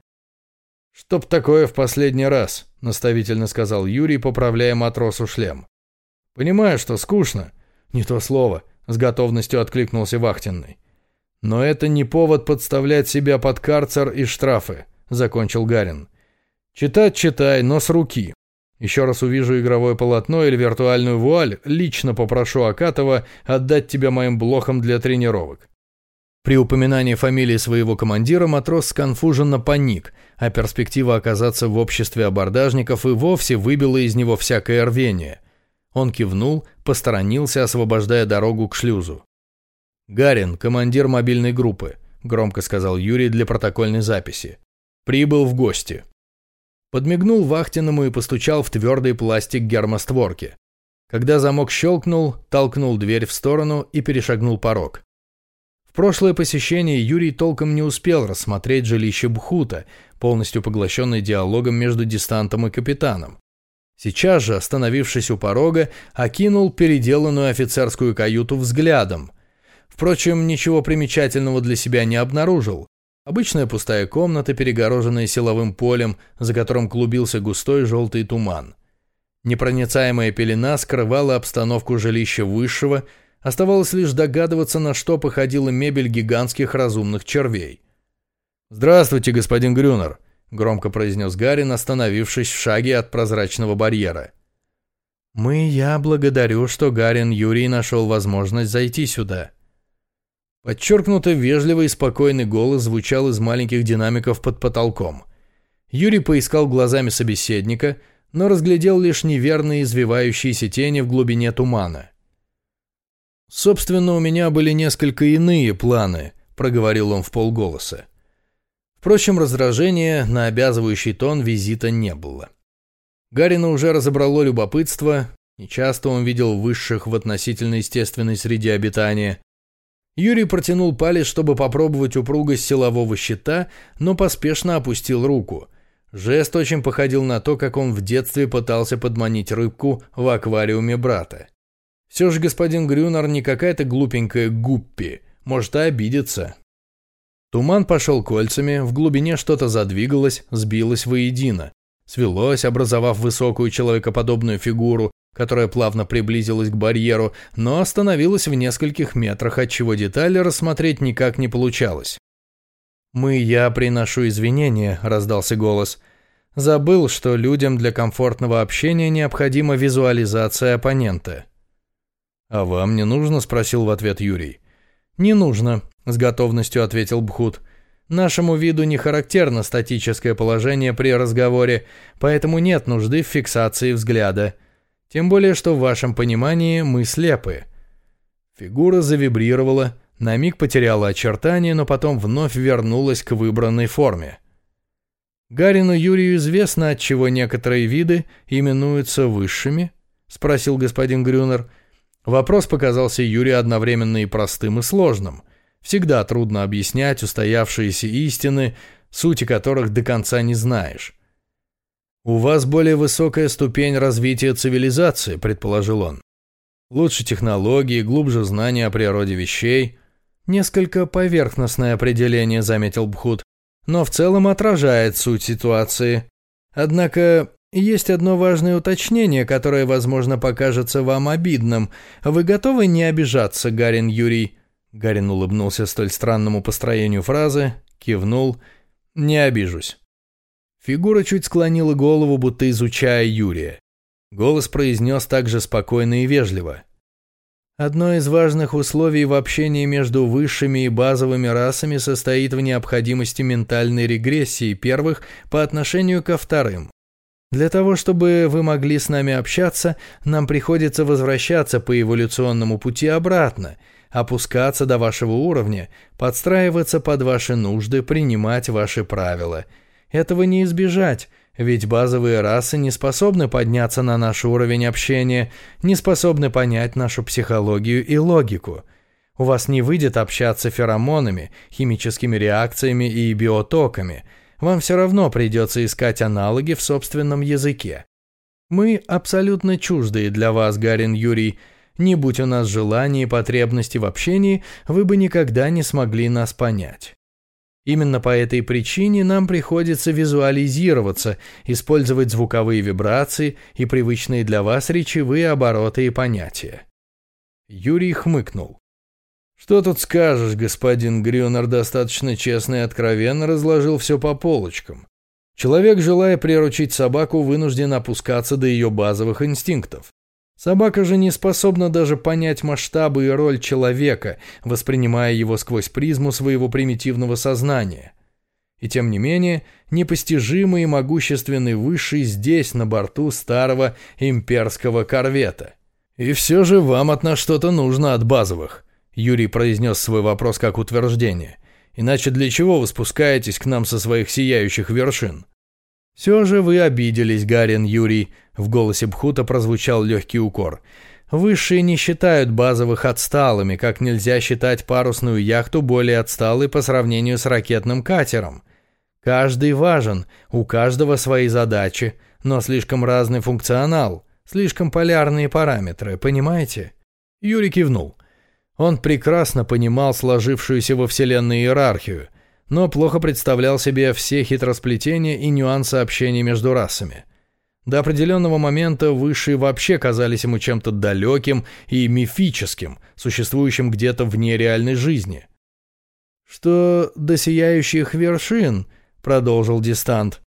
«Чтоб такое в последний раз», — наставительно сказал Юрий, поправляя матросу шлем. «Понимаю, что скучно». «Не то слово», — с готовностью откликнулся вахтенный. «Но это не повод подставлять себя под карцер и штрафы», — закончил Гарин. «Читать читай, но с руки. Еще раз увижу игровое полотно или виртуальную вуаль, лично попрошу Акатова отдать тебя моим блохам для тренировок. При упоминании фамилии своего командира матрос сконфуженно паник, а перспектива оказаться в обществе абордажников и вовсе выбила из него всякое рвение. Он кивнул, посторонился, освобождая дорогу к шлюзу. «Гарин, командир мобильной группы», — громко сказал Юрий для протокольной записи. «Прибыл в гости». Подмигнул вахтенному и постучал в твердый пластик гермостворки. Когда замок щелкнул, толкнул дверь в сторону и перешагнул порог прошлое посещение Юрий толком не успел рассмотреть жилище Бхута, полностью поглощенный диалогом между дистантом и капитаном. Сейчас же, остановившись у порога, окинул переделанную офицерскую каюту взглядом. Впрочем, ничего примечательного для себя не обнаружил. Обычная пустая комната, перегороженная силовым полем, за которым клубился густой желтый туман. Непроницаемая пелена скрывала обстановку жилища высшего, Оставалось лишь догадываться, на что походила мебель гигантских разумных червей. «Здравствуйте, господин Грюнер», — громко произнес Гарин, остановившись в шаге от прозрачного барьера. «Мы, я благодарю, что Гарин Юрий нашел возможность зайти сюда». Подчеркнуто вежливый и спокойный голос звучал из маленьких динамиков под потолком. Юрий поискал глазами собеседника, но разглядел лишь неверные извивающиеся тени в глубине тумана. «Собственно, у меня были несколько иные планы», — проговорил он в полголоса. Впрочем, раздражения на обязывающий тон визита не было. Гарина уже разобрало любопытство, нечасто он видел высших в относительно естественной среде обитания. Юрий протянул палец, чтобы попробовать упругость силового щита, но поспешно опустил руку. Жест очень походил на то, как он в детстве пытался подманить рыбку в аквариуме брата. Все же господин Грюнер не какая-то глупенькая гуппи, может и обидеться. Туман пошел кольцами, в глубине что-то задвигалось, сбилось воедино. Свелось, образовав высокую человекоподобную фигуру, которая плавно приблизилась к барьеру, но остановилась в нескольких метрах, отчего детали рассмотреть никак не получалось. «Мы, я приношу извинения», — раздался голос. «Забыл, что людям для комфортного общения необходима визуализация оппонента». «А вам не нужно?» – спросил в ответ Юрий. «Не нужно», – с готовностью ответил Бхут. «Нашему виду не характерно статическое положение при разговоре, поэтому нет нужды в фиксации взгляда. Тем более, что в вашем понимании мы слепы». Фигура завибрировала, на миг потеряла очертания, но потом вновь вернулась к выбранной форме. «Гарину Юрию известно, от чего некоторые виды именуются высшими?» – спросил господин Грюнер. Вопрос показался Юрию одновременно и простым, и сложным. Всегда трудно объяснять устоявшиеся истины, сути которых до конца не знаешь. «У вас более высокая ступень развития цивилизации», — предположил он. «Лучше технологии, глубже знания о природе вещей». «Несколько поверхностное определение», — заметил Бхут, «но в целом отражает суть ситуации. Однако есть одно важное уточнение, которое, возможно, покажется вам обидным. Вы готовы не обижаться, Гарин Юрий?» Гарин улыбнулся столь странному построению фразы, кивнул. «Не обижусь». Фигура чуть склонила голову, будто изучая Юрия. Голос произнес также спокойно и вежливо. Одно из важных условий в общении между высшими и базовыми расами состоит в необходимости ментальной регрессии первых по отношению ко вторым. Для того, чтобы вы могли с нами общаться, нам приходится возвращаться по эволюционному пути обратно, опускаться до вашего уровня, подстраиваться под ваши нужды, принимать ваши правила. Этого не избежать, ведь базовые расы не способны подняться на наш уровень общения, не способны понять нашу психологию и логику. У вас не выйдет общаться феромонами, химическими реакциями и биотоками – вам все равно придется искать аналоги в собственном языке. Мы абсолютно чуждые для вас, Гарин Юрий. Не будь у нас желания и потребности в общении, вы бы никогда не смогли нас понять. Именно по этой причине нам приходится визуализироваться, использовать звуковые вибрации и привычные для вас речевые обороты и понятия. Юрий хмыкнул. Что тут скажешь, господин Грюнер достаточно честно и откровенно разложил все по полочкам. Человек, желая приручить собаку, вынужден опускаться до ее базовых инстинктов. Собака же не способна даже понять масштабы и роль человека, воспринимая его сквозь призму своего примитивного сознания. И тем не менее, непостижимый и могущественный Высший здесь, на борту старого имперского корвета. И все же вам от нас что-то нужно от базовых. Юрий произнес свой вопрос как утверждение. «Иначе для чего вы спускаетесь к нам со своих сияющих вершин?» «Все же вы обиделись, Гарин Юрий», — в голосе Бхута прозвучал легкий укор. «Высшие не считают базовых отсталыми, как нельзя считать парусную яхту более отсталой по сравнению с ракетным катером. Каждый важен, у каждого свои задачи, но слишком разный функционал, слишком полярные параметры, понимаете?» Юрий кивнул. Он прекрасно понимал сложившуюся во Вселенной иерархию, но плохо представлял себе все хитросплетения и нюансы общения между расами. До определенного момента высшие вообще казались ему чем-то далеким и мифическим, существующим где-то вне реальной жизни. «Что до сияющих вершин», — продолжил Дистант,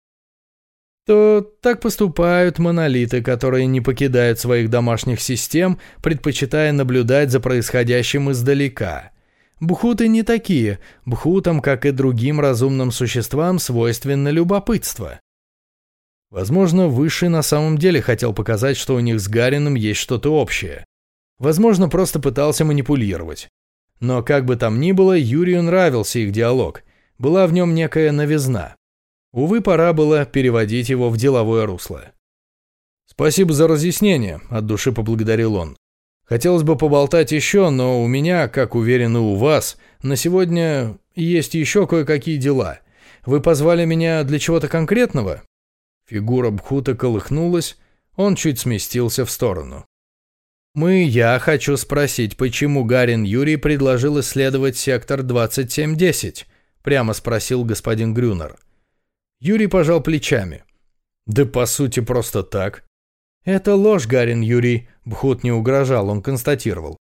то так поступают монолиты, которые не покидают своих домашних систем, предпочитая наблюдать за происходящим издалека. Бхуты не такие, бхутам, как и другим разумным существам, свойственно любопытство. Возможно, Высший на самом деле хотел показать, что у них с Гарином есть что-то общее. Возможно, просто пытался манипулировать. Но как бы там ни было, Юрию нравился их диалог. Была в нем некая новизна. Увы, пора было переводить его в деловое русло. «Спасибо за разъяснение», – от души поблагодарил он. «Хотелось бы поболтать еще, но у меня, как уверен и у вас, на сегодня есть еще кое-какие дела. Вы позвали меня для чего-то конкретного?» Фигура Бхута колыхнулась, он чуть сместился в сторону. «Мы, я хочу спросить, почему Гарин Юрий предложил исследовать сектор 2710?» – прямо спросил господин Грюнер. Юрий пожал плечами. «Да по сути просто так». «Это ложь, Гарин Юрий», — Бхут не угрожал, он констатировал.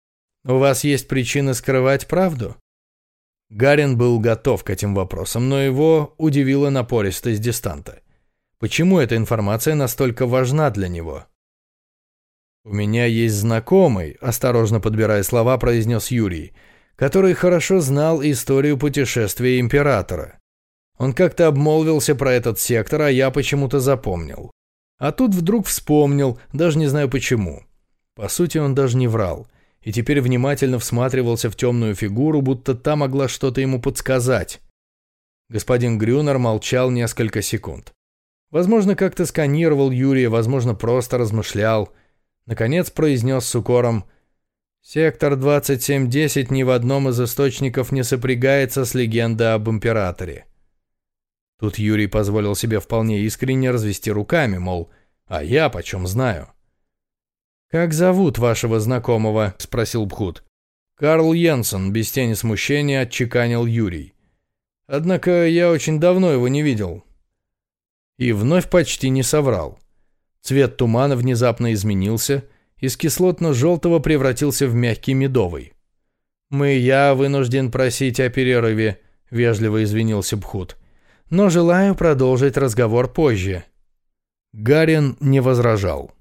«У вас есть причины скрывать правду?» Гарин был готов к этим вопросам, но его удивила напористость дистанта. Почему эта информация настолько важна для него? «У меня есть знакомый», – осторожно подбирая слова, произнес Юрий, который хорошо знал историю путешествия императора. Он как-то обмолвился про этот сектор, а я почему-то запомнил. А тут вдруг вспомнил, даже не знаю почему. По сути, он даже не врал. И теперь внимательно всматривался в темную фигуру, будто та могла что-то ему подсказать. Господин Грюнер молчал несколько секунд. Возможно, как-то сканировал Юрия, возможно, просто размышлял. Наконец произнес с укором «Сектор 2710 ни в одном из источников не сопрягается с легендой об императоре». Тут Юрий позволил себе вполне искренне развести руками, мол, а я почем знаю. «Как зовут вашего знакомого?» – спросил Бхут. «Карл Йенсен», – без тени смущения отчеканил Юрий. «Однако я очень давно его не видел». И вновь почти не соврал. Цвет тумана внезапно изменился, из кислотно-желтого превратился в мягкий медовый. «Мы, я вынужден просить о перерыве», — вежливо извинился Бхут. «Но желаю продолжить разговор позже». Гарин не возражал.